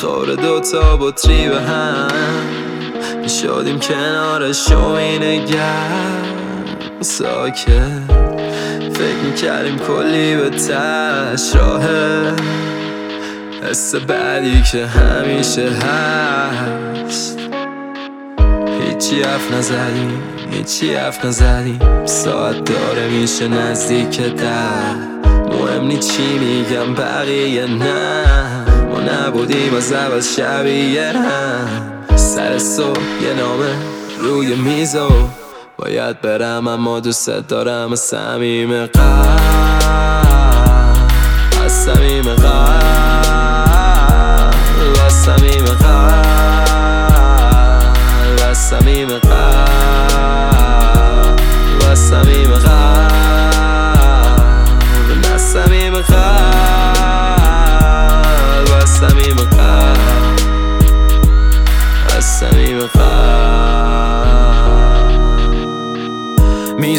خور دوتا بطری به هم. شدیم کنارش و گرم ساکت. فکر می‌کردیم کلی به تش راهه. حس بعدی که همیشه هست. هیچی حرف نزدیم هیچی حرف نزدیم. ساعت داره میشه نزدیک در مهم نی چی میگم بقیه نه. ما نبودیم از اول شبیه هم سر صبح یه نامه روی میزو باید برم اما دوست دارم از سمیم قلب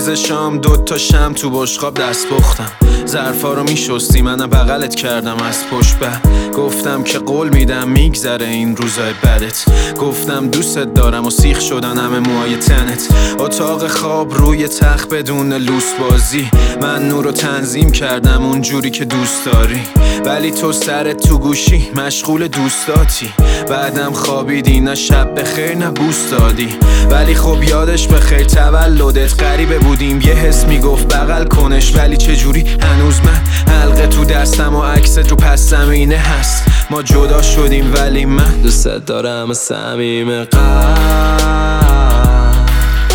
میز شام دوتا شم تو بشقاب دست پختم. ظرفا رو میشستی منم بغلت کردم از پشت به. گفتم که قول میدم میگذره این روزای بدت. گفتم دوستت دارم و سیخ شدن همه موهای تنت. اتاق خواب روی تخت بدون لوس بازی. من نور رو تنظیم کردم اون جوری که دوست داری. ولی تو سرت تو گوشی مشغول دوستاتی. بعدم خوابیدی نه شب به خیر نه بوست دادی. ولی خب یادش به خیر تولدت غریبه بودیم. یه حس می‌گفت بغل کنش ولی چه جوری هنوز من حلقه تو دستم و عکست رو پس زمینه هست. ما جدا شدیم ولی من دوست دارم از صمیم قلب.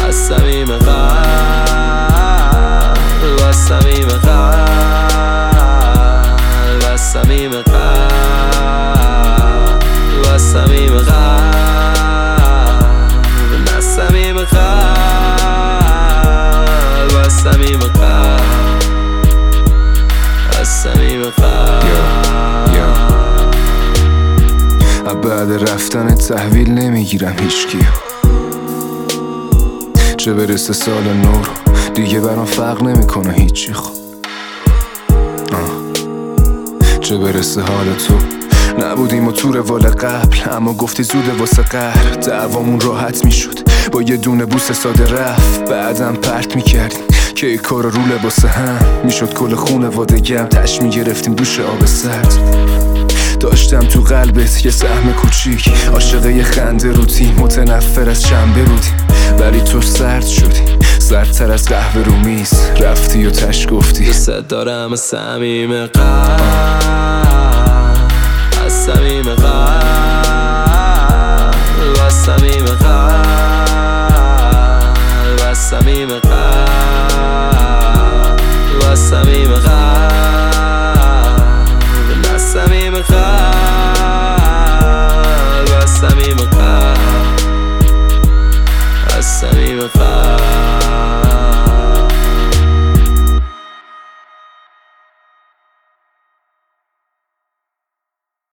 از صمیم قلب. قلب از صمیم قلب از صمیم قلب از صمیم قلب از صمیم قلب از صمیم قلب بعد رفتن تحویل نمی‌گیرم هیچکی چه برسه سال نو رو دیگه برام فرق نمی‌کنه هیچی خب. چه برسه حال تو؟ نبودیم و تو روال قبل اما گفتی زوده واسه قهر. دعوامون راحت می‌شد. با یه دونه بوس ساده رفت. بعدم پرت می‌کردیم. که ای کار رو لباس هم. می‌شد کل خونه وادگم تش می‌گرفتیم دوش آب سرد. داشتم تو قلبت یه سهم کوچیک. عاشقه خنده روتی متنفر از شنبه بودیم ولی تو سرد شدی. سردتر از قهوه رو میز. رفتی و تش گفتی. دوست دارم از صمیم قلب از صمیم قلب